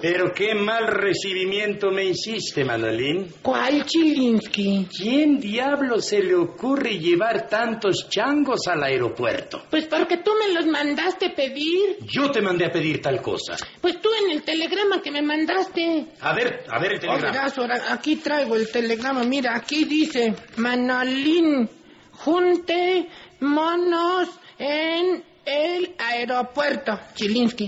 Pero qué mal recibimiento me hiciste, Manolín. ¿Cuál Chilinsky? ¿Quién diablo se le ocurre llevar tantos changos al aeropuerto? Pues porque tú me los mandaste pedir. Yo te mandé a pedir tal cosa. Pues tú en el telegrama que me mandaste. A ver, a ver el telegrama. Aquí traigo el telegrama. Mira, aquí dice Manolín, junte monos en el aeropuerto. Chilinsky.